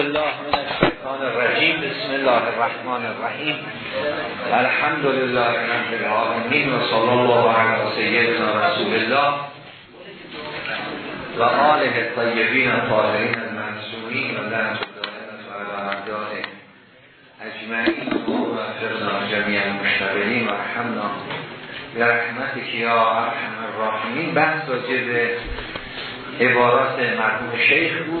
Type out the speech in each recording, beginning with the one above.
الله من الشیطان الرجیم. بسم الله الرحمن الرحیم. الحمد لله رب العالمین و صلی الله علی سیدنا رسول الله و آله الطیبین الطاهرین المنصورین و لعنت الله و اعداء اجمعین و افرنا جميع المشتغلین و رحمنا برحمتك یا ارحم الراحمین. بحث راجع به عبارات مرحوم شیخ بود.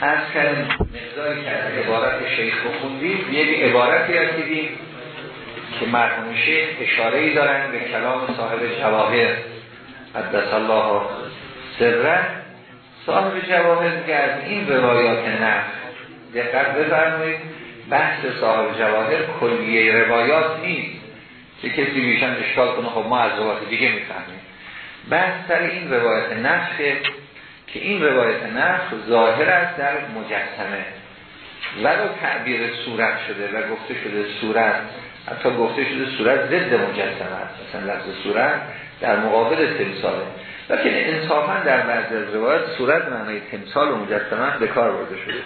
از کردیم مقداری که از عبارت شیخ بخوندیم یک عبارتی رسیدیم که مرحوم شیخ اشاره ای دارن به کلام صاحب جواهر. قدس الله سره صاحب جواهر که از این روایات نفس دقت بفرمایید بحث صاحب جواهر کلیه روایات نیست که کسی میشن اشکال کنه خب ما از روایات دیگه می‌فهمیم. بحث سر این روایت نفسه که این روایت نفس ظاهر است در مجسمه. ولو تعبیر صورت شده و گفته شده صورت حتی گفته شده صورت ضد مجسمه است. مثلا لفظ صورت در مقابل تمثاله. لیکن انصافا در بعض از روایت صورت معنی تمثال و مجسمه به کار برده شده.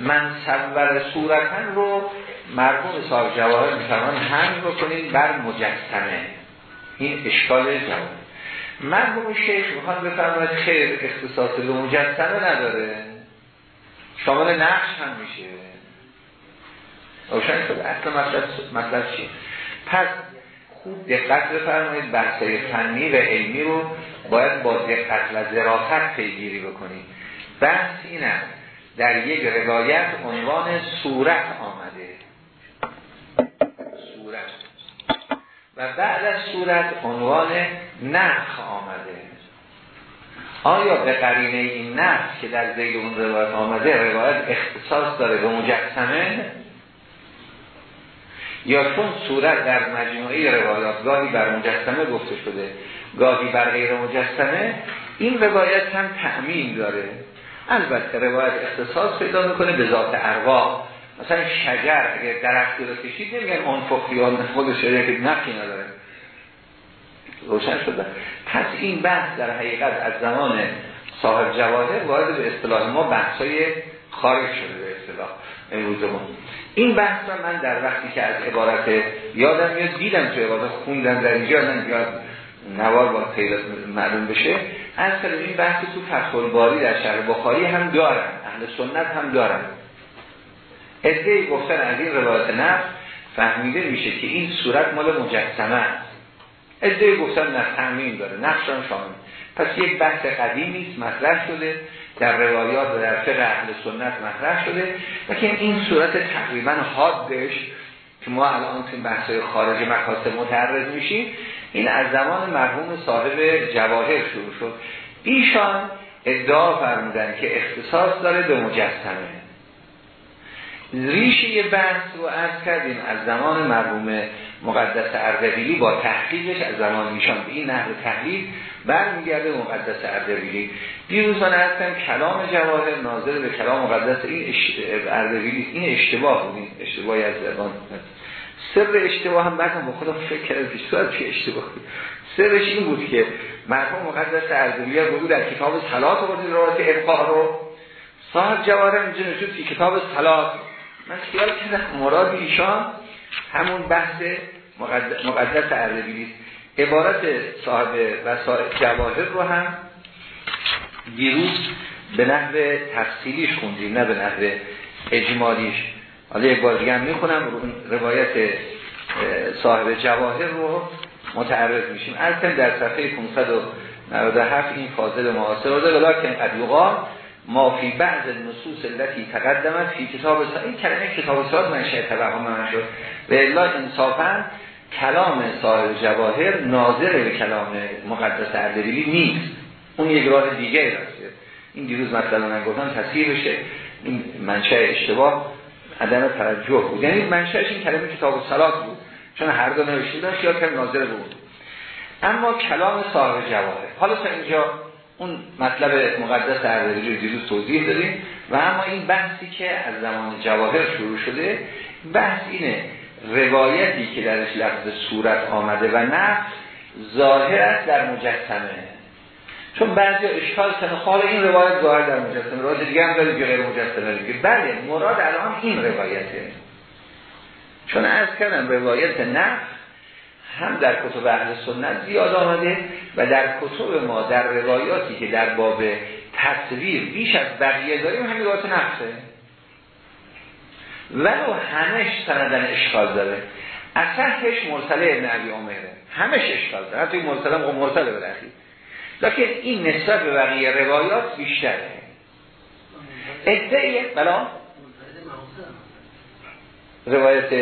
من صور صورتن رو مرموم صاحب جواهر میفرمان هم بکنید بر مجسمه. این اشکال جواهر مرحوم شیخ می‌خوان بفرماید خیر اختصاص به مجسمه نداره. شامل نقش هم میشه. روشن شده اصلا مطلب, چیه؟ پس خوب دقت بفرمایید بحثای فنی و علمی رو باید با دقت و ذرافت پیگیری بکنید. بحث اینه در یک روایت عنوان صورت آمده صورت و بعد از صورت عنوان نخ آمده. آیا به قرینه این نخ که در زیل اون روایت آمده روایت اختصاص داره به مجسمه؟ یا چون صورت در مجموعه روایات گاهی بر مجسمه گفته شده گاهی بر غیر مجسمه این روایت هم تعمین داره. البته روایت اختصاص پیدا می‌کنه به ذات ارواح. مثلا شجر اگر درختی رو کشید نمیگن اون فخیان خودش که نقی نداره روشن شده. پس این بحث در حقیقت از زمان صاحب جواهر وارد به اصطلاح ما بحثای خارج شده به اصطلاح امروز ما این بحث را من در وقتی که از عبارت یادم میاد دیدم تو عبارت خوندم در اینجا یاد نوار با پیدا معلوم بشه. از این بحث تو فتح باری در شهر بخاری هم دارن اهل سنت هم دارن ادهی گفتن از این روایت نفس فهمیده میشه که این صورت مال مجسمه است. ادهی گفتن نه تعمین داره نقشان شامل. پس یک بحث قدیمی مطرح شده در روایات و در فقه اهل سنت مطرح شده که این صورت تقریبا حادش که ما الان این بحث خارج مکاسب متعرض میشیم این از زمان مرحوم صاحب جواهر شروع شد. ایشان ادعا فرمودن که اختصاص داره به مجسمه. ریشه بحث رو عرض کردیم از زمان مرحوم مقدس اردبیلی با تحقیقش از زمان ایشان به این نحو تحلیل برمیگرده مقدس اردبیلی. دیروز من کلام جواهر ناظر به کلام مقدس این اردبیلی این اشتباه بود این اشتباهی از زبان. سر اشتباه هم بعدم با خودم فکر کردم که سوال چه اشتباه بود. سرش این بود که مرحوم مقدس اردبیلی بود در کتاب صلات رو روایت رو. صاحب جواهر اینجا نشد کتاب صلات من خیال کردم مراد ایشان همون بحث مقدس عربی عبارت صاحب و صاحب جواهر رو هم دیروز به نحو تفصیلیش خوندیم نه به نحو اجمالیش. حالا یک بار دیگه هم می‌خونم روایت صاحب جواهر رو متعرض میشیم. از در صفحه 597 این فاضل معاصر رو که قد ما فی بعض نصوص التي تقدمت فی کتاب سا این کلمه کتاب سا منشه توهم من شد. و الا انصافا کلام صاحب جواهر ناظر به کلام مقدس اردبیلی نیست. اون یک راه دیگه راسته این دیروز مثلا من گفتم تصحیح بشه. این منشه اشتباه عدم توجه بود. یعنی منشهش این کلمه کتاب صلات بود. چون هر دو نوشته داشت یا کلمه ناظر بود. اما کلام صاحب جواهر. حالا تا اینجا اون مطلب مقدس اردبیلی رو دیروز توضیح دادیم و اما این بحثی که از زمان جواهر شروع شده بحث اینه روایتی که درش لفظ صورت آمده و نفس ظاهر است در مجسمه. چون بعضی اشکال کنه حال این روایت ظاهر در مجسمه روایت دیگه هم داریم که غیر مجسمه دیگه. بله مراد الان این روایته. چون از کردم روایت نه هم در کتب اهل سنت زیاد آمده و در کتب ما در روایاتی که در باب تصویر بیش از بقیه داریم همین روایت نفسه. ولو همش سندن اشکال داره. اصحش مرسله ابن عبی عمره. همش اشکال داره. حتی مرسله هم مرسله برخی لیکن این نسبت به بقیه روایات بیشتره. ادعیه بلا. روایت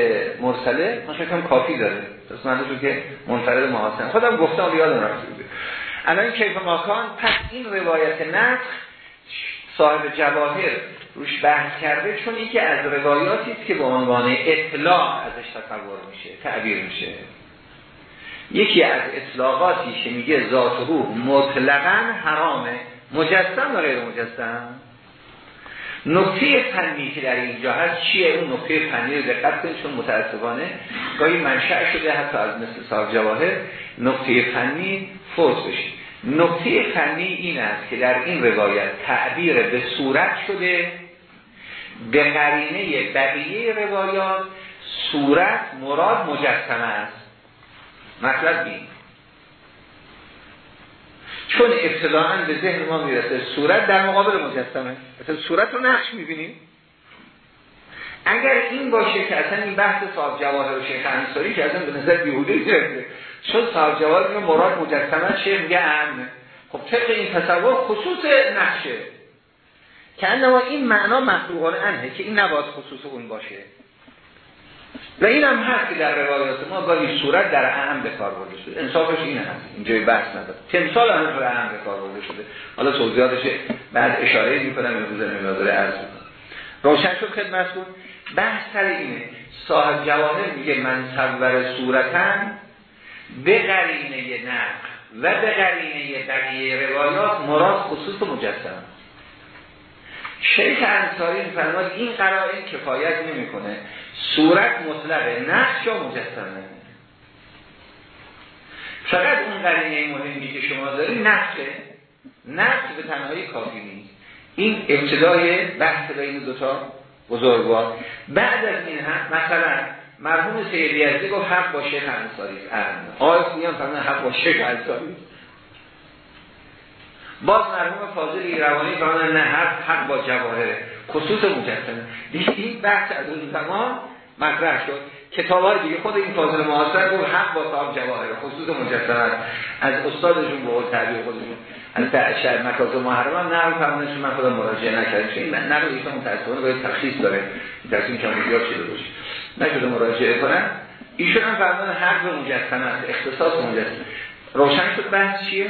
مرسله شکرم کافی داره. من که منفرد محاسن. خودم گفتم یادم رفته بود الان کیف ماکان پس این روایت نسخ صاحب جواهر روش بحث کرده چون این که از روایاتی است که به عنوان اطلاع ازش تصور میشه تعبیر میشه. یکی از اطلاقاتی که میگه ذات روح مطلقا حرامه مجسم و غیر مجسم نکته فنی که در اینجا هست چیه؟ اون نکته فنی رو دقت کنید چون متاسفانه گاهی منشأ شده حتی از مثل صاحب جواهر نکته فنی فوت بشه. نکته فنی این است که در این روایت تعبیر به صورت شده به قرینه بقیه روایات صورت مراد مجسمه است. مطلب بین چون ابتداعا به ذهن ما می‌رسه صورت در مقابل مجسمه. مثلا صورت رو نقش می‌بینیم. اگر این باشه که اصلا این بحث صاحب جواهر و شیخ انصاری که اصلا به نظر بیهوده گرفته چون صاحب جواهر مراد مجسمه شیخ میگه امن. خب طبق این تصور خصوص نقشه. که انما این معنا مخلوقان انه که این نباید خصوص اون باشه. و این هم هست که در روایات ما گاهی صورت در اهم به کار برده شده. انصافش این هست. اینجای بحث نداره. تمثال هم در اهم به کار برده شده. حالا توضیحاتش بعد اشاره می‌کنم امروز نمیداره عرض می‌کنم. روشن شد خدمت کن بحث سر اینه. صاحب جواهر میگه من صور صورتن به قرینه نقل و به قرینه بقیه روایات مراد خصوص مجسم. شیخ انصاری میفرماد این قرائن کفایت نمی‌کنه. صورت مطلقه نقش یا مجسمه؟ فقط اون قرینه مهمی که شما داری نقشه. نقش به تنهایی کافی نیست. این ابتدای بحث بین دوتا بزرگوار. بعد از این هم مثلا مرحوم سید یزدی گفت حق با شیخ انصاری است. آقای خویان فرمان حق با شیخ انصاری باز مرحوم فاضل ایروانی فرمان نه حق حق با جواهره خصوص مجسمه. دیگه این بحث از اون زمان مطرح شد. کتاب دیگه خود این فاضل معاصر گفت حق با صاحب جواهره خصوص مجسمه. از استادشون به قول تعبیر خودشون. از شهر مکاتب محرم نه فرمانش من خودم مراجعه نکردم. چون این نقل ایشون متأسفانه باید تخصیص داره. این کم زیاد شده باشه. نشده مراجعه کنن ایشون هم فرمان حق به مجسمه است. اختصاص مجسمه. روشن شد بحث چیه؟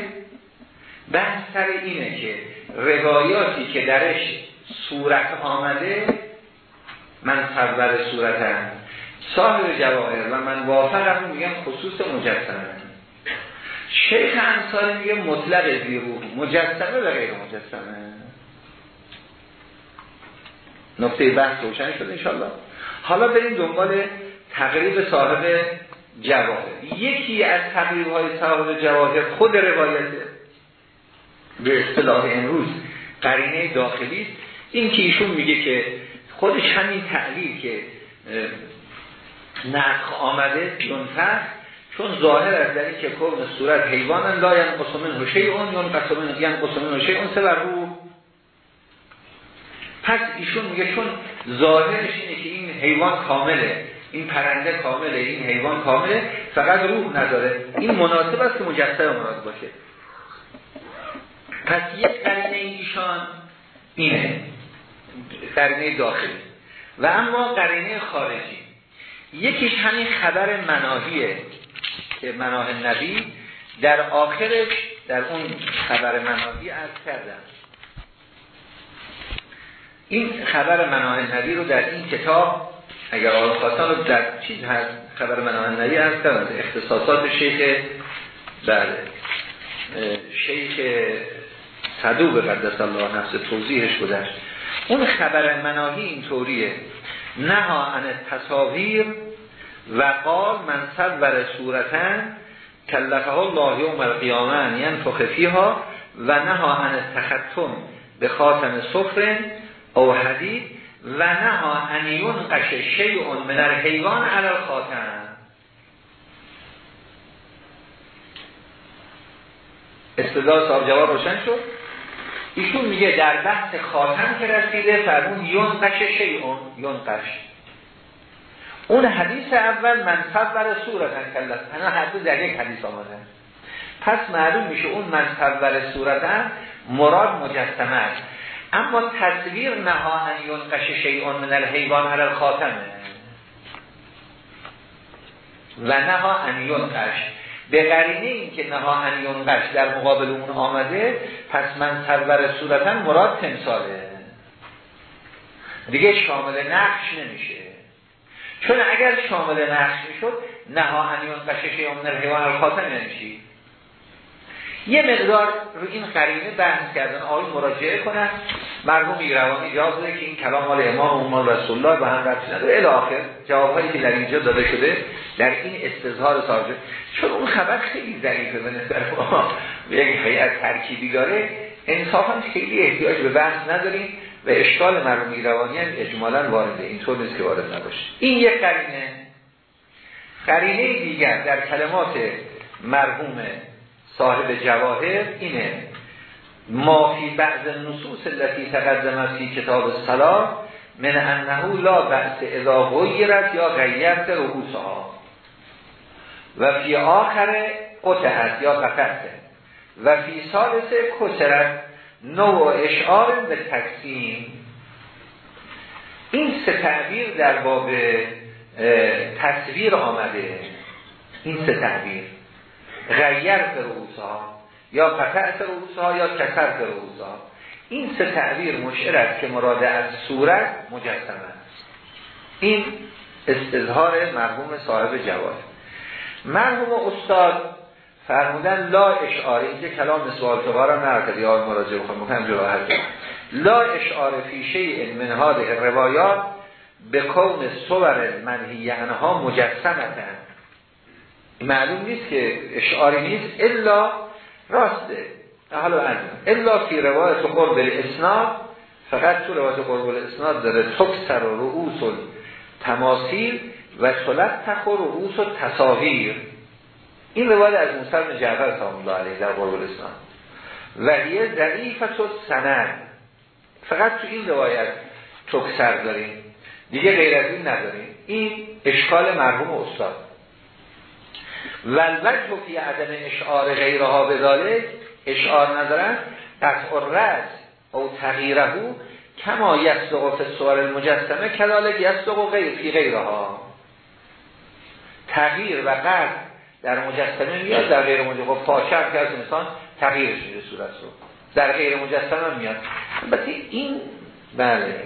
بحث سر اینه که روایاتی که درش صورت آمده من صور صورت هم صاحب جواهر و من وافقم میگم خصوص مجسمه. شیخ انصاری میگه مطلق زیرو مجسمه و غیر مجسمه. نقطه بحث روشن شد انشالله حالا بریم دنبال تقریب صاحب جواهر. یکی از تقریب های صاحب جواهر خود روایته. به اصطلاح امروز قرینه داخلی است. این که ایشون میگه که خودش همین تعلیل که نقخ آمده جنفر چون ظاهر از در که کون صورت حیوان لا ینقص منه اون یا قسمن منه اون سه بر رو. پس ایشون میگه چون ظاهرش اینه که این حیوان کامله این پرنده کامله این حیوان کامله فقط روح نداره. این مناسب است که مجسم مراد باشه. پس یک قرینه ایشان اینه. قرینه داخلی. و اما قرینه خارجی. یکیش همین خبر مناهیه که مناه نبی در آخرش در اون خبر مناهی از کردم این خبر مناه نبی رو در این کتاب اگر آقای خواستان در چیز هست خبر مناه نبی از کردم اختصاصات شیخ بله شیخ صدوق قدس الله نفس توضیحش بودش اون خبر مناهی این طوریه نها ان تصاویر و قال من صور صورتن کلفه الله یوم القیامه ینفخ فیها و نها عن تختم به خاتم سفر او حدید و نها انیون قش شیعون من الحیوان علی خاتم استدلال صاحب جواب روشن شد؟ ایشون میگه در بحث خاتم که رسیده فرمون یون قش شیعون یون قش اون حدیث اول من صور صورت کلت انا هر دو در یک حدیث آمده. پس معلوم میشه اون من صور صورتن مراد مجسمه است. اما تصویر نها یون قش شیعون من الحیوان علی الخاتمه. و نها انیون قش به قرینه این که نها انیون قش در مقابل اون آمده پس من صور صورتا مراد تمثاله. دیگه شامل نقش نمیشه. چون اگر شامل نقش می‌شد نها انیون قشش یا من الحیوان الخاتم نمیشی. یه مقدار رو این قرینه بحث کردن. آقای مراجعه کنن. مرحوم ایروانی جاز که این کلام مال امام و مال رسول الله به هم ربطی نداره الی آخر جوابهایی که در اینجا داده شده در این استظهار ساجد چون اون خبر خیلی ضعیفه به نسبت ما. یک هیئت ترکیبی داره. انصافا خیلی احتیاج به بحث نداریم و اشکال مرحوم ایروانی هم اجمالا وارده. اینطور نیست که وارد نباشه. این یک قرینه. قرینه دیگر در کلمات مرحوم صاحب جواهر اینه. ما فی بعض نصوص التي تقدم فی کتاب الصلاه من انه لا بحث اذا غیرت یا غیرت رؤوسها. و فی آخر قطعت یا قطعت و فی سالس کسرت نوع اشعار به تقسیم. این سه تعبیر در باب تصویر آمده. این سه تعبیر. غیر ها یا قطع ها یا کسر ها این سه تعبیر مشعر است که مراد از صورت مجسم است. این استظهار مرحوم صاحب جواد مرحوم استاد فرمودن لا اشعاره اینکه کلام سوال را نرکد یا مراجعه بخوام مهم جراحت لا اشعاره فی شیء من هذه روایات به کون صور منهی انها مجسمتن. معلوم نیست که اشعاری نیست الا راسته. حالا از الا فی روایت قرب الاسناد فقط تو روایت قرب الاسناد داره تکسر و رؤوس و تماثیل و صلت تخور و رؤوس و تصاویر. این روایت از موسی جعفر سلام الله علیه در قرب الاسلام و هیه ضعیفت و سند. فقط تو این روایت تکسر داریم. دیگه غیر از این نداریم. این اشکال مرحوم استاد. و الوجه فی عدم اشعار غیرها به اشعار ندارن. قطع رد او تغییره کما یصدق فی سوال المجسمه کذالک یصدق غیر فی غیرها. تغییر و قطع در مجسمه میاد در غیر مجسمه. خب که از انسان تغییرش میده صورت رو. در غیر مجسمه میاد. البته این بله.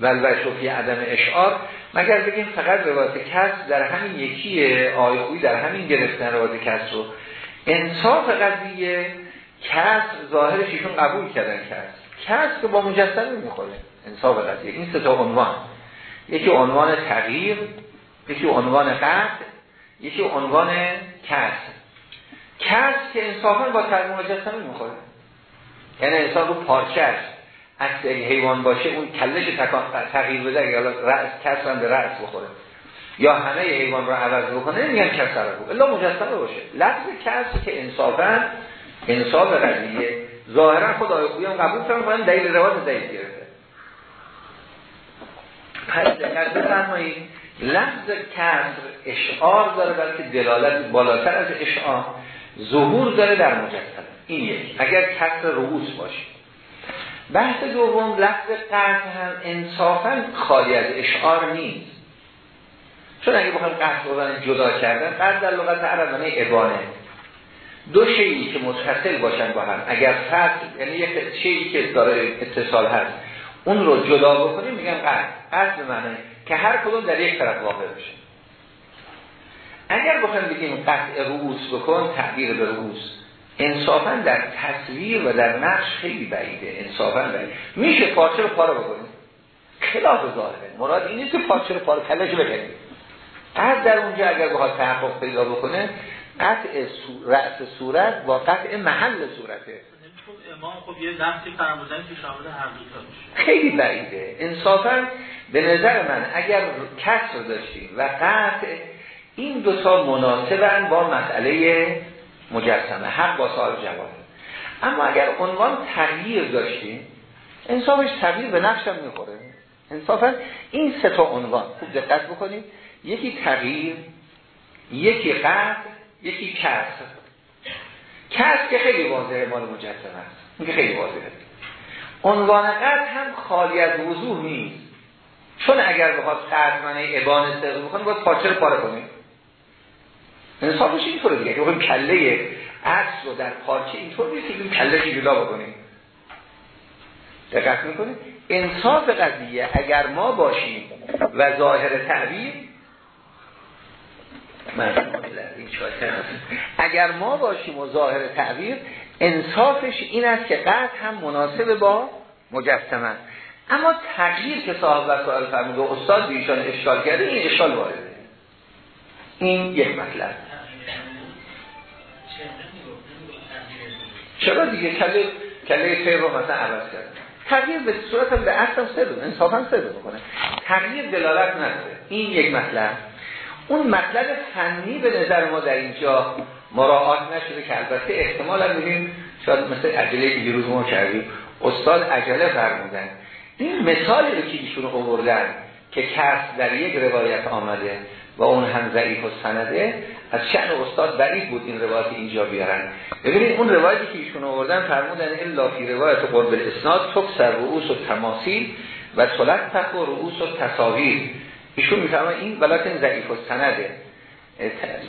ولوش فی عدم اشعار. مگر بگیم فقط روایت کس در همین یکی آیخوی در همین گرفتن روایت کس رو. انصاف قضیه کس ظاهرش ایشون قبول کردن کس. کس که با مجسمه می‌خوره. انصاف قضیه. این سه تا عنوان. یکی عنوان تغییر یکی عنوان قطع یکی عنوان کس کس که انصافا با ترمیم مجسمه می‌خوره یعنی انسان رو پارچش از حیوان باشه اون کلش تغییر بده اگر رأس کس به رأس بخوره. یا همه حیوان رو عوض بکنه کس رو الا مجسمه باشه. لفظ کس که انصافا انصاف قضیه. ظاهرا خود آیه هم قبول کردن دلیل روایت ضعیف گرفته پس دقت بفرمایید. لفظ کسر اشعار داره بلکه دلالت بالاتر از اشعار ظهور داره در مجسمه این یک اگر کسر رؤوس باشه. بحث دوم لفظ قطع هم انصافا خالی از اشعار نیست. چون اگه بخوایم قطع بودن جدا کردن قطع در لغت عربانه ابانه. دو شیعی که متصل باشن با هم اگر فصل یعنی یک شیعی که داره اتصال هست اون رو جدا بکنیم قطع. قطع به معنی که هر کدوم در یک طرف واقع بشه. اگر بخوایم بگیم قطع رؤوس بکن تعبیر به رؤوس. انصافا در تصویر و در نقش خیلی بعیده. انصافا بعیده میشه پارچه رو پاره بکنیم. خلاف ظاهره. مراد این که پارچه رو پاره کلش بکنیم قد در اونجا اگر بخواد تحقق پیدا بکنه قطع رأس صورت با قطع محل صورته. خب یه که شامل هر دو خیلی بعیده. انصافا به نظر من اگر کسر داشتیم و قطع این دوتا مناسبن با مسئله مجسمه حق با سال جواب. اما اگر عنوان تغییر داشتیم انصافش تغییر به نفسم می‌خوره. انصافا این سه تا عنوان خوب دقت بکنید یکی تغییر یکی قطع یکی کسر. کسر که خیلی واضحه مال مجسمه است. این که خیلی واضحه. عنوان قطع هم خالی از وضوح نیست. چون اگر بخواد معنی ابان استقل بکنه باید پارچه رو پاره کنیم انصافش اینطوره دیگه. که کله عکس رو در پارچه اینطور نیست که این کله جدا بکنیم. دقت می‌کنید انصاف قضیه اگر ما باشیم و ظاهر تعبیر اگر ما باشیم و ظاهر تعبیر انصافش این است که قطع هم مناسب با مجسمه اما تغییر که صاحب وسائل فرمود و استاد بیشان اشکال کرده این اشکال وارده این یک مطلب. چرا دیگه؟ کله کله خیر رو مثلا عوض کرد. تغییر به صورت به اصلا سه انصافا سه بکنه. تغییر دلالت نداره. این یک مطلب. اون مطلب فنی به نظر ما در اینجا مراعات نشده که البته احتمال هم میدیم شاید مثل عجله که دیروز ما کردیم استاد عجله فرمودن. این مثالی رو که ایشون آوردن که کس در یک روایت آمده و اون هم ضعیف و سنده از شأن استاد بعید بود این روایت اینجا بیارن. ببینید اون روایتی که ایشون آوردن فرمودن الا فی روایت قرب الاسناد تکسر رؤوس و تماثیل و تق و رؤوس و تصاویر ایشون می‌فهمه این ولکن ضعیف و سنده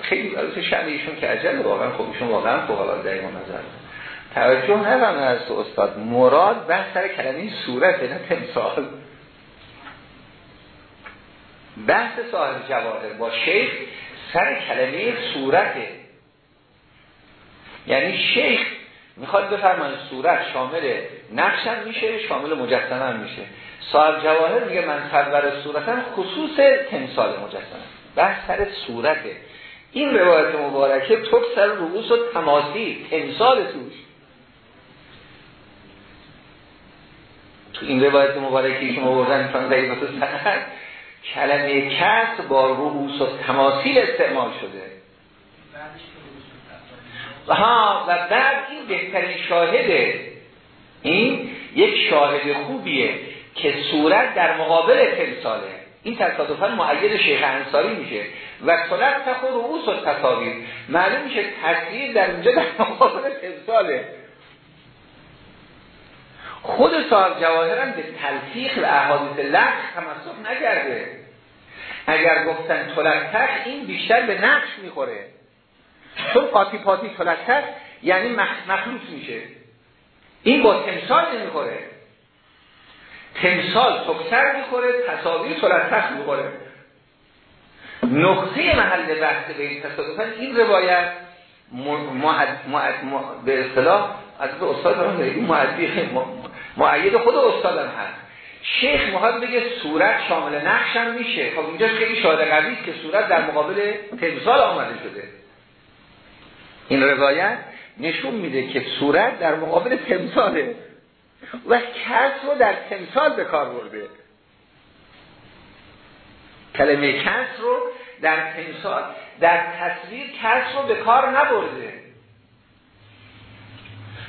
خیلی برای شأن ایشون که عجل واقعا. خب ایشون واقعا فوق در نظر توجه نرم از استاد. مراد بحث سر کلمه صورت نه تمثال. بحث صاحب جواهر با شیخ سر کلمه صورته. یعنی شیخ می‌خواد بفرمان صورت شامل نقشم میشه شامل مجسمه میشه. صاحب جواهر میگه من صدور صورتم خصوص تمثال مجسمه. بحث سر صورته. این روایت مبارکه تو سر رؤوس و تماثیل تمثال توش. تو این روایت مبارکی که می‌تونن ضعیفت سند کلمه کس با رؤوس و تماثیل استعمال شده. ها و بعد این بهترین شاهده این یک شاهد خوبیه. که صورت در مقابل تمثاله. این تصادفا معید شیخ انصاری میشه و طلب تخو رؤوس و تصاویر معلوم میشه تصویر در اینجا در مقابل تمثاله. خود صاحب جواهرم به تلفیق و احادیث لفظ تمسک نکرده اگر گفتن تلکتر این بیشتر به نقش می‌خوره. چون قاطی پاتی تلکتر یعنی مخلوط میشه. این با تمثال نمی‌خوره. تمثال تکتر می‌خوره تصاویر تلکتر می‌خوره. نقطه محل بحث به این تصادفا این روایت به اصطلاح از استاد معدی معید خود استادم هست. شیخ می‌خواد بگه صورت شامل نقشم میشه. خب اینجا خیلی شاهد قوی که صورت در مقابل تمثال آمده شده. این روایت نشون میده که صورت در مقابل تمثاله. و کس رو در تمثال به کار برده. کلمه کس رو در تمثال در تصویر کس رو به کار نبرده.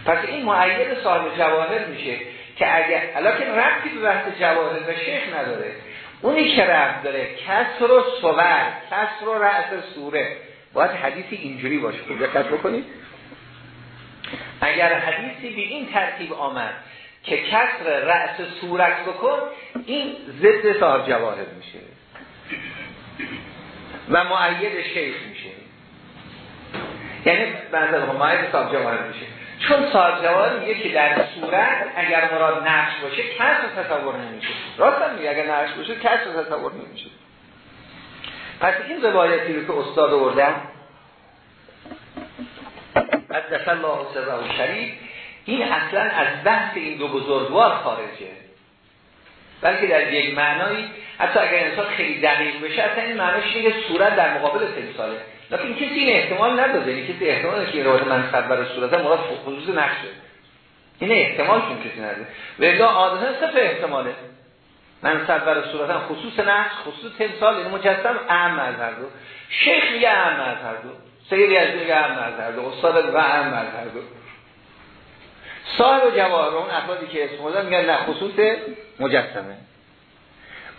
پس این معید صاحب جواهر میشه که اگر که ربطی به بحث جواهر و شیخ نداره. اونی که رفت داره کسر و صور کسر و رأس سوره. باید حدیثی اینجوری باشه. خوب دقت بکنید اگر حدیثی به این ترتیب آمد که کسر رأس صورت بکن این ضد صاحب جواهر میشه. و معید شیخ میشه. یعنی بعضی معید صاحب جواهر میشه. چون صاحب جواب میگه که در صورت اگر مراد نقش باشه کس تصور نمیشه. راست میگه اگر نقش باشه کس تصور نمیشه. پس این روایتی رو که استاد آوردن قدس الله سره و شریف این اصلا از بحث این دو بزرگوار خارجه. بلکه در یک معنایی حتی اگر انسان خیلی دقیق بشه اصلا این معنیش اینه صورت در مقابل تمثاله. لیکن کسی این احتمال نداده یعنی کسی احتمال که روایت منصب برای صورت مراد خصوص نقشه. این احتمال چون کسی نداره ولی آدم سه احتماله. منصب برای صورت خصوص نقش خصوص تمثال این یعنی مجسم اهم از هر دو. شیخ میگه اهم از هر دو. سیدی از میگه اهم از هر دو. استاد و اهم از هر دو. صاحب جواهر اون افرادی که اسم میگن نه خصوص مجسمه.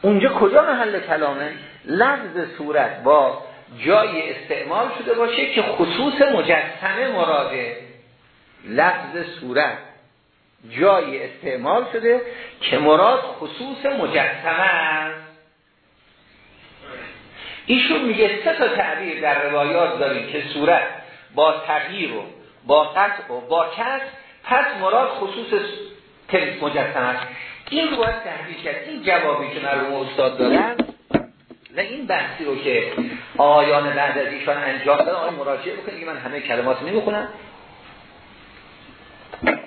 اونجا کجا محل کلامه؟ لفظ صورت با جای استعمال شده باشه که خصوص مجسمه مراده لفظ صورت جای استعمال شده که مراد خصوص مجسمه است. ایشون میگه سه تا تعبیر در روایات داریم که صورت با تغییر و با قطع و با کس پس مراد خصوص مجسمه است. این رو باید تحلیل کرد. این جوابی که مرحوم استاد دارن و این بحثی رو که آیان بعد از ایشان انجام دادن آقای مراجعه بکنید که من همه کلمات نمی‌خونم.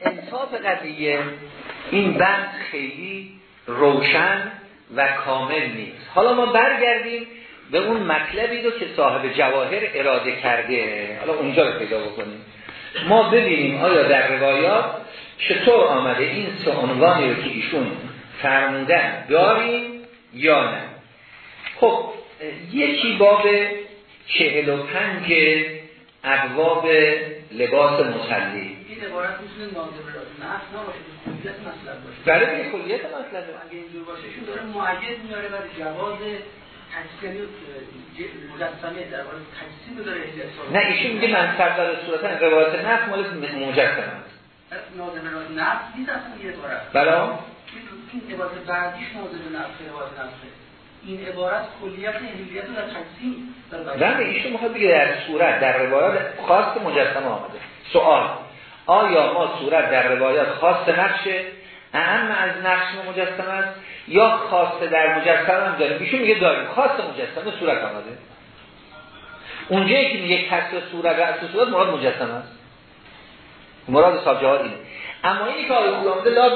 انصاف قضیه این بحث خیلی روشن و کامل نیست. حالا ما برگردیم به اون مطلبی رو که صاحب جواهر اراده کرده. حالا اونجا رو پیدا بکنیم. ما ببینیم آیا در روایات چطور آمده این سه عنوانی رو که ایشون فرمودن داریم یا نه؟ خب یکی باب چهل و پنج ابواب لباس مسلی این عبارت می‌تونه ناظر نفس نباشه کلیت مطلب باشه. برای بله، کلیت مطلب. اگه اینجور باشه شون داره معید میاره برای جواز مجسمه در مورد تجسیم داره نه ایشون میگه من سردار صورتا روایت نفس مال مجسمه. است ناظر نفس نیست اصلا یه عبارت. بله. این عبارت بعدیش ناظر نفس روایت نفسه این عبارت کلیت هلیت در تجسیم نه ایشون می‌خواد بگه در صورت در روایات خاص مجسمه آمده. سوال آیا ما صورت در روایات خاص نقشه؟ اهم از نقش مجسم است؟ یا خاص در مجسم هم داریم. ایشون میگه داریم. خاص مجسم صورت آمده اونجایی که میگه کسر صورت و صورت مراد مجسم است. مراد صاحب جهاد اینه. اما اینی که آیه آمده لا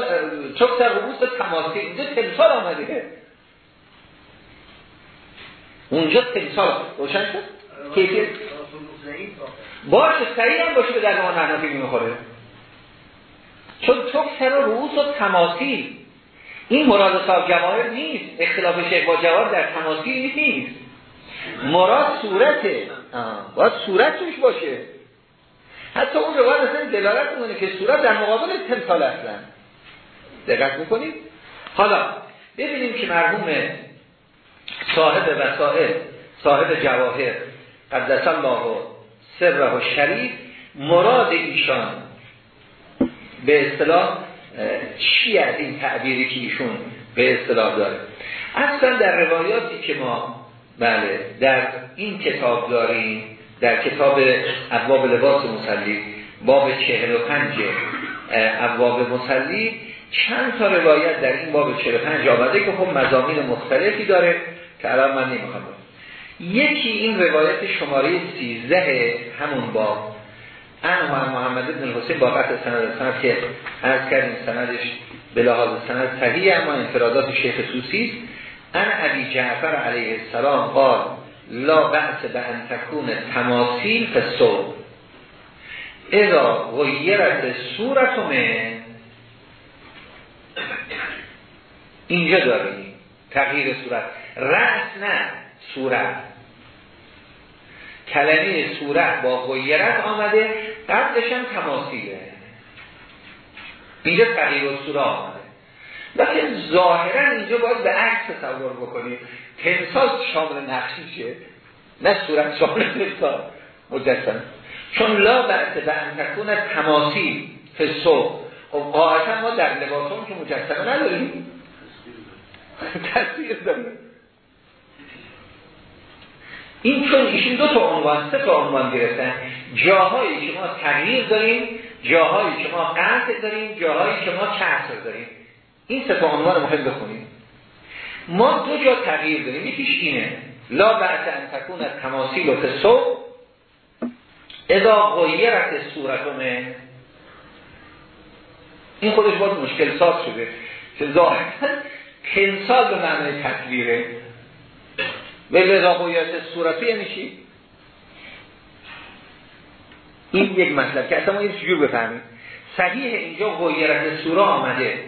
سر ربوس تماسی. اینجا تمثال آمده. اونجا تمثال روشن شد؟ کیفیت؟ باشه صحیح هم باشه به در ما نحنفی می‌خوره. چون چون سر رؤوس و تماثیل این مراد صاحب جواهر نیست. اختلاف شیخ با جواهر در تماثیل نیست. مراد صورته. باید صورت توش باشه. حتی اون روایت اصلا دلالت می‌کنه که صورت در مقابل تمثال اصلا. دقت می‌کنید؟ حالا ببینیم که مرحوم صاحب وسائل صاحب جواهر قدس الله سر و شریف مراد ایشان به اصطلاح چی از این تعبیری که ایشون به اصطلاح داره؟ اصلا در روایاتی که ما بله در این کتاب داریم در کتاب ابواب لباس مسلی باب چهل و پنج ابواب مسلی چند تا روایت در این باب چهل و پنج آمده که خب مزامین مختلفی داره که الان من نمی‌خوام. یکی این روایت شماره 13 همون با ان محمد بن حسین با قطع سند سند که از کردیم سندش به لحاظ سند صحیح اما انفرادات شیخ سوسی ان ابی جعفر علیه السلام قال لا بحث به ان تکون تماثیل فسو اذا غیرت صورت من اینجا داریم. تغییر صورت. رأس نه صورت. کلمه صورت با غیرت آمده. قبلش هم تماثیله. اینجا تغییر و صورت آمده. لیکن ظاهرا اینجا باید به عکس تصور بکنیم. تمثال شامل نقشیشه نه صورت شامل تمثال. مجسم. چون لا بعد به انتکون تماثیل فسو خب قاعدتا ما در لباسون که مجسمه نداریم. تصویر داریم. این چون ایشون دو تا عنوان سه تا عنوان گرفتن. جاهایی که ما تغییر داریم جاهایی که ما قطع داریم جاهایی که ما کسر داریم. این سه تا عنوان مهم بخونیم. ما دو جا تغییر داریم. یکیش اینه. لا بعد ان تکون از تماثیل و تصو اذا غیرت این خودش باید مشکل ساز شده. که ظاهرا تنسال به معنی تصویره به لذا قویت صورتی یعنی چی؟ این یک مطلب که اصلا ما این چجور بفهمیم. صحیح اینجا غیرت سوره آمده.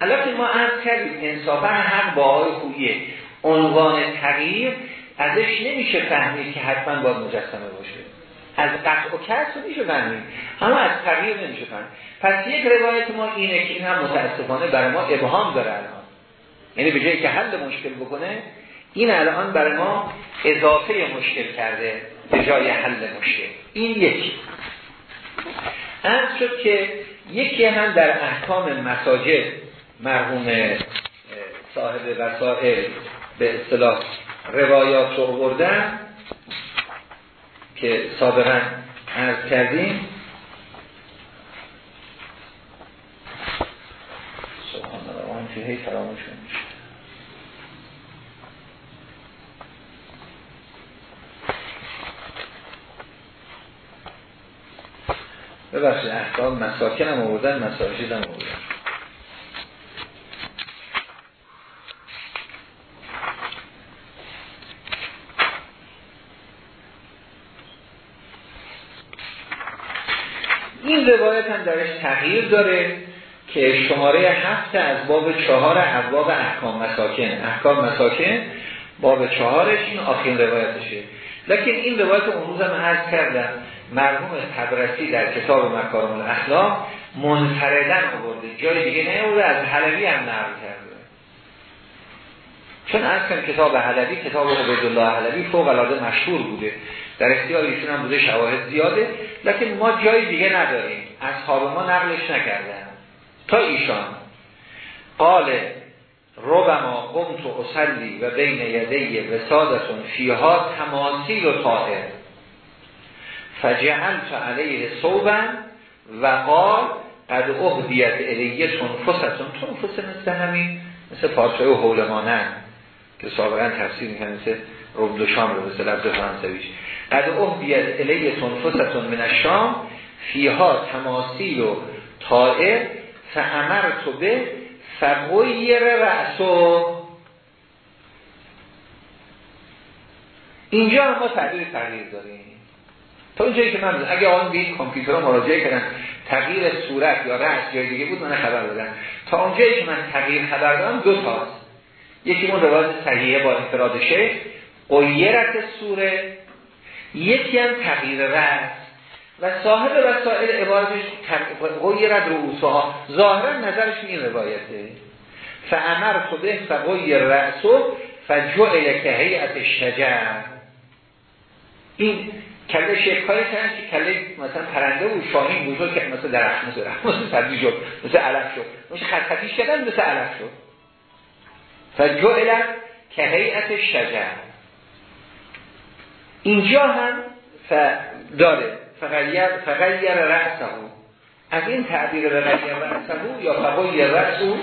البته ما عرض کردیم انصافا حق با آقای خویه عنوان تغییر ازش نمیشه فهمید که حتما باید مجسمه باشه. از قطع و کس میشه فهمید. اما از تغییر نمیشه فهمید. پس یک روایت ما اینه که این هم متاسفانه برای ما ابهام داره الان. یعنی به جایی که حل مشکل بکنه این الان برای ما اضافه مشکل کرده به جای حل مشکل. این یکی. از شد که یکی هم در احکام مساجد مرحوم صاحب وسائل به اصطلاح روایات رو بردن که سابقا عرض کردیم. سبحان الله فراموش میشه ببخشید احکام مساکن هم آوردن مساجد هم آوردن. این روایت هم درش تغییر داره که شماره هفت از باب چهار ابواب احکام مساکن. احکام مساکن باب چهارش این آخرین روایتشه. لکن این روایت اون روز هم عرض کردم. مرحوم تبرسی در کتاب مکارم الاخلاق منفردن آورده. جای دیگه نیورده از حلوی هم نقل کرده. چون اصلا کتاب حلوی کتاب عبدالله حلوی فوق العاده مشهور بوده. در اختیار ایشون هم بوده شواهد زیاده. لکن ما جای دیگه نداریم. اصحاب ما نقلش نکردن. تا ایشان. قال ربما قمت اصلی و بین یدی وسادتون فیها تماثیل و طائر فجعلت علیه صوبا و قال قد اهدیت الیه تنفستون. تنفس مثل همین مثل پارچه و حولمانن که سابقا تفسیر می‌کنه مثل رب دو شام رو مثل لفظ فرانسویش قد اهدیت الیه تنفستون من الشام فیها تماثیل و طائر فعمرت به فغیر رأسو. اینجا ما تغییر تغییر داریم. تا اونجایی که من اگه آن به این کامپیوتر مراجعه کردن تغییر صورت یا رأس جای دیگه بود من خبر بدم تا اونجایی که من تغییر خبر دارم دو تاست یکی من روایت صحیحه با انفراد شیخ قیرت سوره. یکی هم تغییر رأس و صاحب وسائل عبارتش غیرت رؤوسها. ظاهرا نظرش این روایته. فعمر تو به فغیر رأسو فجعل که هیئت شجر این کله کاری کردن که کله مثلا پرنده و شاهین بزرگ که مثلا درخت مثل درخت مثل سبزی شد مثل علف شد. مثل خط خطیش کردن مثل علف شد. فجعل که هیئت شجر. اینجا هم داره. فغیر رأسه از این تعبیر غیر رأسه یا فغیر رأسه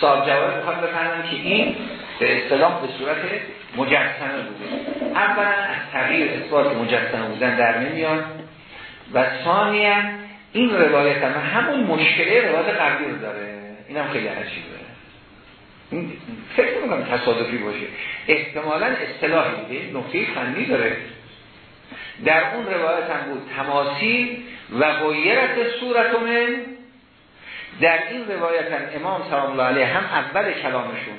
صاحب جواب می‌خواد بفهمم که این به اصطلاح به صورت مجسمه بوده. اولا از تغییر اثبات مجسمه بودن در نمیاد و ثانیا این روایت هم همون مشکله روایت قبلی رو داره. این هم خیلی عجیبه. این فکر نمی‌کنم تصادفی باشه. احتمالا اصطلاحی بوده نقطه فنی داره. در اون روایت هم بود تماسی و غیرت صورت من. در این روایت هم امام سلام الله علیه هم اول کلامشون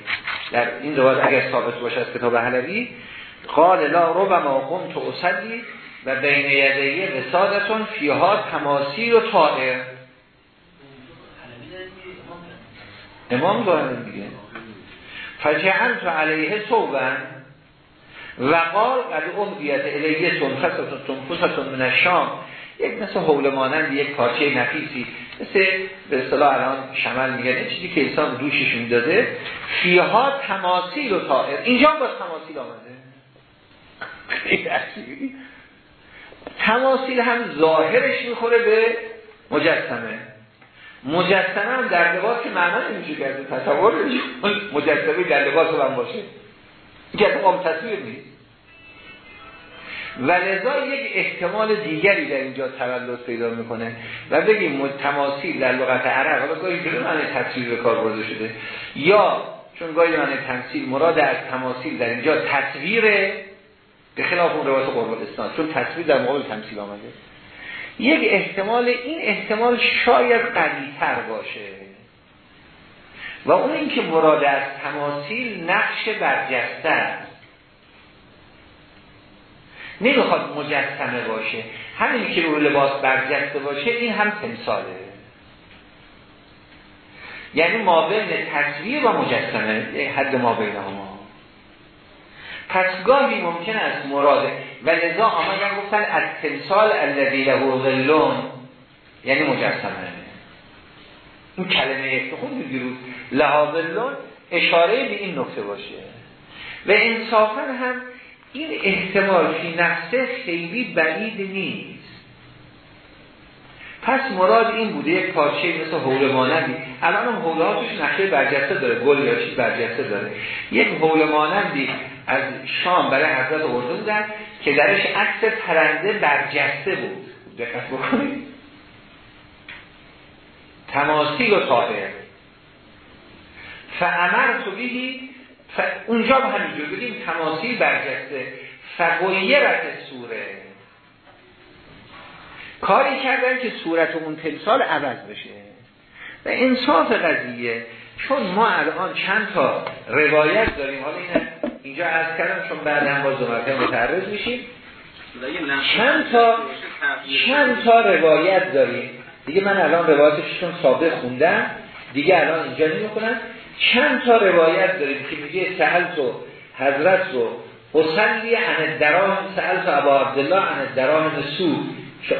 در این روایت اگر ثابت باشه از کتاب حلوی قال لا ربما قمت اصلی و بین یدیه وسادتون فیها تماسی و طائر. امام دارن دیگه. فجعلت علیه صوبن و قال قد اهدیت الیه تنفستون من الشام. یک مثل حول مانند یک پارچه نفیسی. مثل به اصطلاح الان شمل میگن چیزی که انسان دوشش می‌داده فیها تماثیل و طائر اینجا با تماثیل آمده. تماثیل هم ظاهرش می‌خوره به مجسمه. مجسمه هم در لباس که معنا نمیشه کرده تصور مجسمه در لباس هم باشه. این که تصویر نیست و لذا یک احتمال دیگری در اینجا تولد پیدا می‌کنه و بگیم تماثیل در لغت عرب حالا گاهی جلو معنی تصویر به کار برده شده؟ یا چون گاهی معنی تمثیل مراد از تماثیل در اینجا تصویره به خلاف اون روایت قربان اسناد چون تصویر در مقابل تمثیل آمده. یک احتمال این احتمال شاید قویتر باشه. و اون اینکه مراد از تماثیل نقش برجسته است. نمی‌خواد مجسمه باشه. همین که رو لباس برجسته باشه این هم تمثاله. یعنی ما بین تصویر و مجسمه حد ما بین هما. پس گاهی ممکن است مراده و لذا آمدن گفتن از تمثال الذی له ظلون یعنی مجسمه. این کلمه خود دیروز لحاظلون اشاره به این نکته باشه. و انصافا هم این احتمال فی نفسه خیلی بعید نیست. پس مراد این بوده یک پارچه مثل حول مانندی. الان هم حوله ها توش نقشه برجسته داره گل یا چیز برجسته داره. یک حول مانندی از شام برای حضرت اردو بودن که درش عکس پرنده برجسته بود. دقت بکنید. تماسی و طاهر. فعمر تو بیدی ف... اونجا هم همینجور. بگیم تماسی برجسته. فقویرت سوره. کاری کردن که صورت اون تمثال عوض بشه. و انصاف قضیه. چون ما الان چند تا روایت داریم. حالا این اینجا از کردم چون بعد هم باز دومرکه متعرض میشیم. چند تا چند تا روایت داریم. دیگه من الان روایتشون سابق خوندم. دیگه الان اینجا نمی کنم. چند تا روایت داریم که میگه سهل تو حضرت رو حسلی عن دران سهل تو عبا عبدالله عن دران سود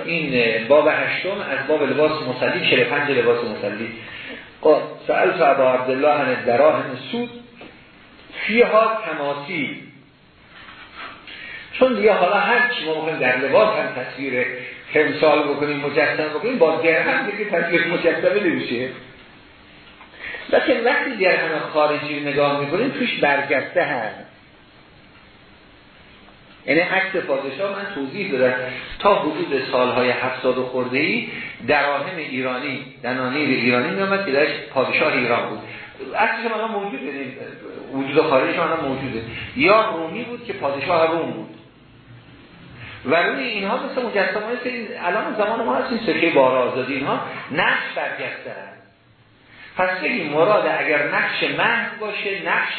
این باب هشتم از باب لباس مسلی 45 لباس مسلی سهل تو عبا عبدالله عن دران سود فیها تماسی چون دیگه حالا هر چی ما در لباس هم تصویر تمثال بکنیم مجسم بکنیم با درهم دیگه تصویر مجسمه نمیشه. لیکن وقتی درهم خارجی نگاه می‌کنیم توش برگسته هست. یعنی عکس پادشاه من توضیح دادم. تا حدود سالهای هفتاد و خورده ای دراهم ایرانی دنانیر ایرانی میامد که درش پادشاه ایران بود. عکسش هم موجوده. وجود خارجش هم موجوده. یا رومی بود که پادشاه روم بود. و روی اینها مثل مجسمه الان زمان ما هست این سکه بار آزادی اینها نقش برگسته پس بگیم مراد اگر نقش مهد باشه نقش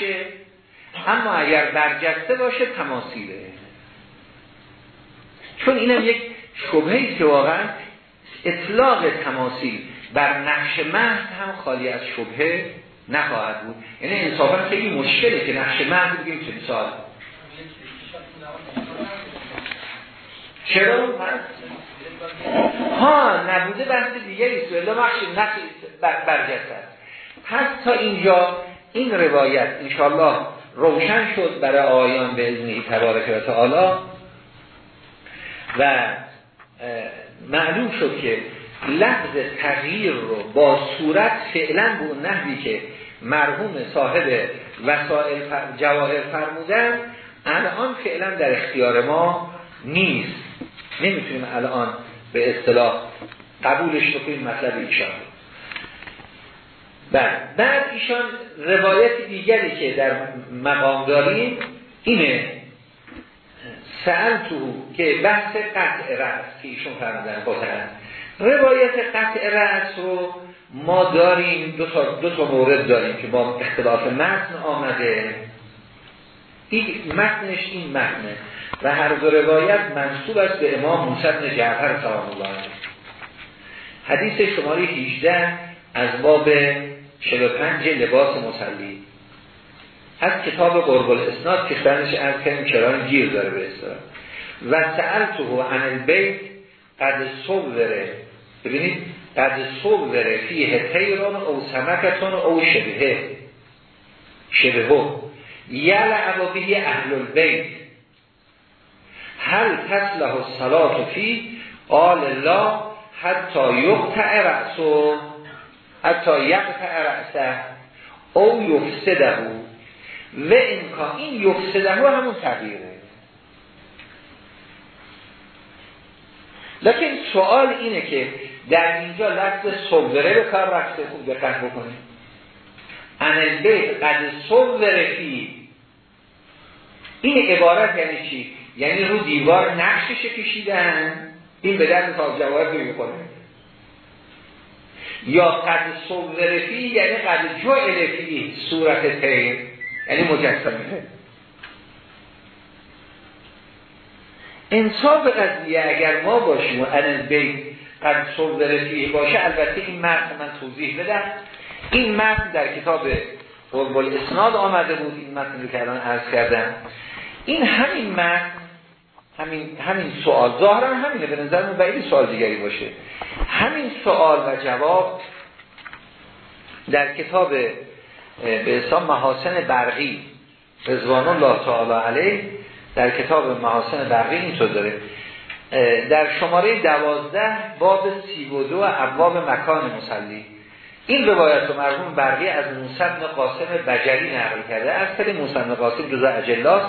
اما اگر برجسته باشه تماثیله. چون اینم یک شبهی که واقعا اطلاق تماثیل بر نقش مهد هم خالی از شبهه نخواهد بود. یعنی انصافا خیلی مشکله که نقش مهد بگیم تمثال چرا؟ ها نبوده بحث دیگری است. ولی بخش نقش است پس تا اینجا این روایت انشالله روشن شد برای آیان به ازنی تبارک و تعالی و معلوم شد که لحظ تغییر رو با صورت فعلا به اون نحوی که مرحوم صاحب وسائل جواهر فرمودن الان فعلا در اختیار ما نیست. نمی‌تونیم الان به اصطلاح قبولش بکنیم مطلب ایشان بعد بعد ایشان روایت دیگری که در مقام داریم اینه سأل تو که بحث قطع رأس که ایشون فرمودن بازن روایت قطع رأس رو ما داریم دو تا, دو تا مورد داریم که با اختلاف متن آمده. این متنش این متنه و هر دو روایت منصوب است به امام موسی بن جعفر سلام الله حدیث شماره 18 از باب 45 لباس مسلی. از کتاب قرب الاسناد که فرنش از کنیم کران گیر داره به اصطلاح. و سألته عن البیت قد صوره ببینید قد صوره فیه تیران او سمکتون او شبهه. شبهه. یلعب به اهل البیت. هل تسلح الصلاة فی؟ قال لا حتی یقطع رأسو حتی یقطع رأسه او یفسده. و انکا این یفسده همون تغییره. لیکن سوال اینه که در اینجا لفظ صوره به کار رفته خوب دقت بکنید. ان بیت قد صوره فی. این عبارت یعنی چی؟ یعنی رو دیوار نقشش کشیدن این به درد تا جواهر نمی‌خوره یا قد صورفی یعنی قد جعل فی صورت تیر یعنی مجسمه. انصاف قضیه اگر ما باشیم و ان بیت قد صورفی باشه البته این مرد من توضیح بدم. این مرد در کتاب قرب الاسناد آمده بود این متن رو الان عرض کردم. این همین مرد همین همین سوال. ظاهرا همینه. به نظر من بعید سوال دیگری باشه. همین سوال و جواب در کتاب به حساب محاسن برقی رضوان الله تعالی علیه در کتاب محاسن برقی اینطور داره. در شماره دوازده باب سی و دو ابواب مکان مسلی این روایت و مرحوم برقی از موسی قاسم بجری نقل کرده. از طریق موسی قاسم جزء اجلاست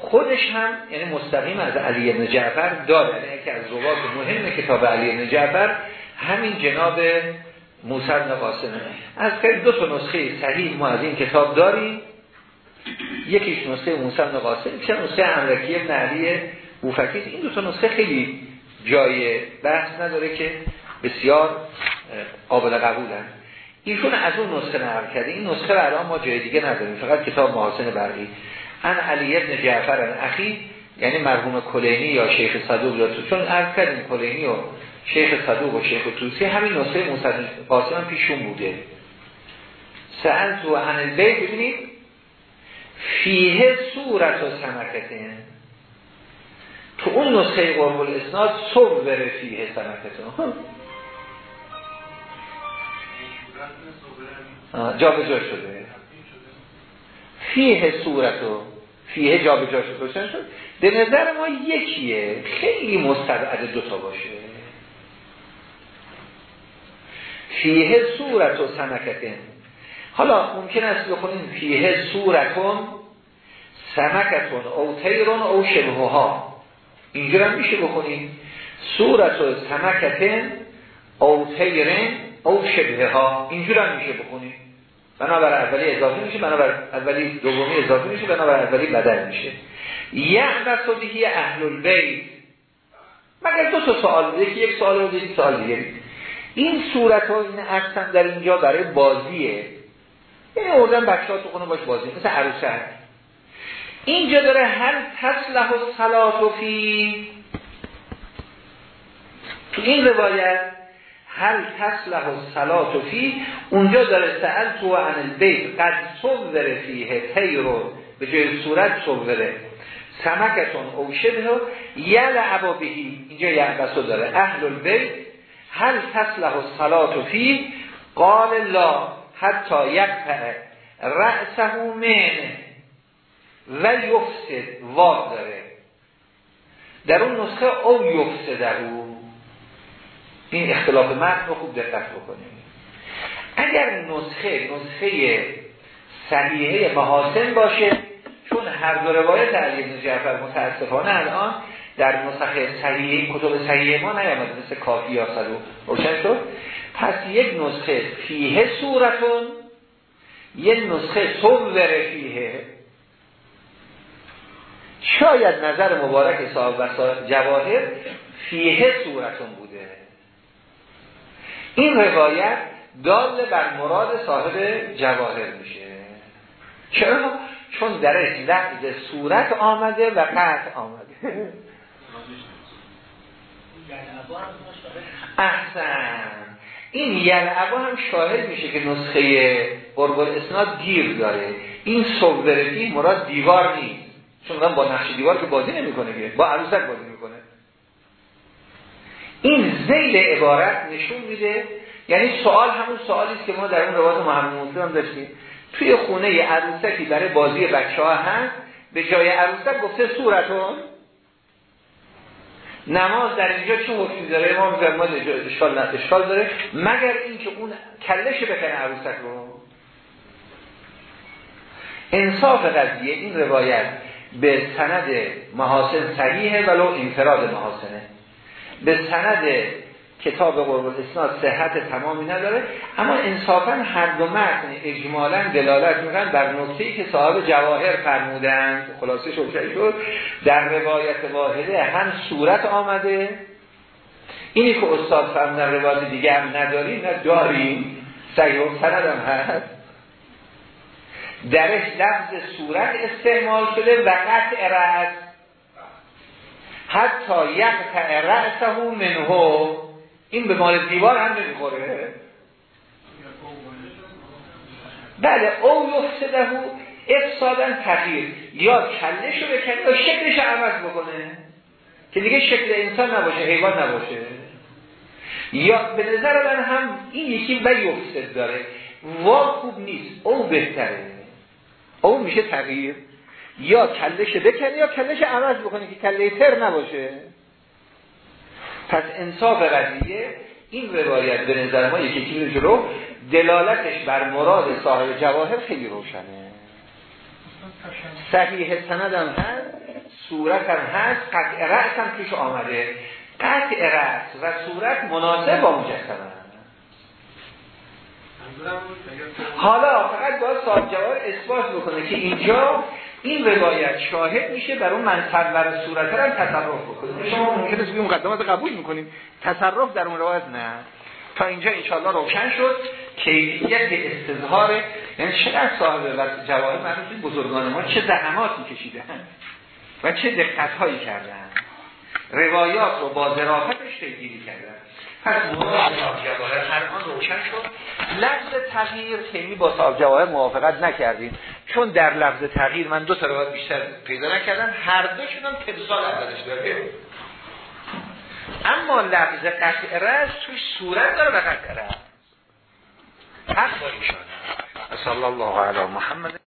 خودش هم یعنی مستقیم از علی بن جعفر داره. یعنی که از روایت مهم کتاب علی بن جعفر همین جناب موسی بن از دو تا نسخه صحیح ما از این کتاب داریم. یکیش نسخه موسی بن قاسم که نسخه امرکی ابن علی بوفکیس این دو تا نسخه خیلی جای بحث نداره که بسیار قابل قبولن. ایشون از اون نسخه نقل کرده. این نسخه الان ما جای دیگه نداریم. فقط کتاب محاسن برقی. ان علی ابن جعفر اخی یعنی مرحوم کلینی یا شیخ صدوق یا تو چون عرض کردیم کلینی و شیخ صدوق و شیخ توسی همین نسخه موسی قاسم هم پیشون بوده. سأل تو عن البیت ببینید فیه صورت و سمکتین. تو اون نسخه قرب الاسناد بره فیه سمکتین. جا به جا شده. فیه صورت و فیه جا به جا شده به نظر ما یکیه. خیلی مستبعد دوتا باشه. فیه صورت و سمکتن. حالا ممکن است بخونیم. فیه صورتون سمکتون او تیرون او شبهها. اینجا هم میشه بخونیم. صورت و سمکتن او تیرن او شبه ها اینجور هم میشه بخونیم. بنابر اولی اضافه میشه بنابر اولی دومی اضافه میشه بنابر اولی بدل میشه. یعبسدهی اهل البیت. مگر دو تا سوال یک سوال بوده یک سوال دیگه. این صورت ها این اصلا در اینجا برای بازیه. یعنی اردن بچه ها تو خونه باش بازی مثل عروسه. اینجا داره هر تسلح و و فی. تو این روایت هل تسلح و صلات و فی؟ اونجا داره سأل تو عن البیت. قد صور فیه تیرو به جای صورت صوره سمکتون او شبه یلعب بهی اینجا یعبسو داره. اهل البیت. هل تسلح و صلات فی؟ قال لا. حتی یقطع رأسه من. و یفسد. واد داره. در اون نسخه او یفسد در او این اختلاف مرد رو خوب دقت بکنیم. اگر نسخه نسخه صحیحه محاسن باشه چون هر دو روایت علی بن جعفر متاسفانه الان در نسخه صحیح کتب صحیح ما نیامده مثل کافی یا صدو روشن شد؟ پس یک نسخه فیه صورتون یک نسخه صور فیه. شاید نظر مبارک صاحب و جواهر فیه صورتون این روایت دال بر مراد صاحب جواهر میشه. چرا؟ چون درش لفظ صورت آمده و قطع آمده. احسن. این یلعبا هم شاهد میشه که نسخه قرب اسناد گیر داره. این صورتی مراد دیوار نیست. چون با نقش دیوار که بازی نمی‌کنه با عروسک بازی می‌کنه. این زیل عبارت نشون میده. یعنی سوال همون سوالی است که ما در اون روایت محمد هم داشتیم. توی خونه عروسکی برای بازی بچه ها هست. به جای عروسک گفته صورتون. نماز در اینجا چه حکمی داره؟ ما میگم ما اشکال نه اشکال داره. مگر اینکه اون کلش بکنه عروسک رو؟ انصاف قضیه این روایت به سند محاسن صحیحه ولو انفراد محاسنه. به سند کتاب قرب الاسناد صحت تمامی نداره اما انصافا هر دو متن اجمالا دلالت می‌کنن بر نکته که صاحب جواهر فرمودند. خلاصه شد شد. در روایت واحده هم صورت آمده. اینی که استاد فرمودن روایت دیگه هم نداریم نه داریم. صحیح سند هم هست. درش لفظ صورت استعمال شده و قطع رأس حتی یقطع رأسه منهو این به مال دیوار هم نمی‌خوره. بله او یفسده افسادن تغییر. یا کلش رو بکنه یا شکلش عوض بکنه. که دیگه شکل انسان نباشه حیوان نباشه. یا به نظر من هم این یکی و یفسد داره. وا خوب نیست او بهتره. او میشه تغییر. یا کلش بکنه یا کلش عوض بکنه که کله تر نباشه. پس انصاف قضیه این روایت به نظر ما یکی که جلو دلالتش بر مراد صاحب جواهر خیلی روشنه. صحیح سندم هست صورت هم هست قطع رأس هم توش آمده. قطع رأس و صورت مناسب با مجسمه. حالا فقط باید صاحب جواهر اثبات بکنه که اینجا این روایت شاهد میشه بر اون منصب بر صورت هم تصرف بکنه شما ممکنه توی مقدمات قبول می‌کنیم. تصرف در اون روایت نه. تا اینجا انشاءالله روشن شد کیفیت استظهار یعنی چقدر صاحب جواهر مرحوم بزرگان ما چه زحماتی کشیدن و چه دقت هایی کردن. روایات رو با ظرافتش پیگیری کردن. پس مراد صاحب جواهر هر آن روشن شد. لفظ تغییر خیلی با صاحب جواهر موافقت نکردیم. چون در لفظ تغییر من دو روایت بیشتر پیدا نکردم هر دوشون هم تمثال ازش داره. اما لفظ قطع رز توی صورت داره به قطع رز حق صلی الله علی محمد.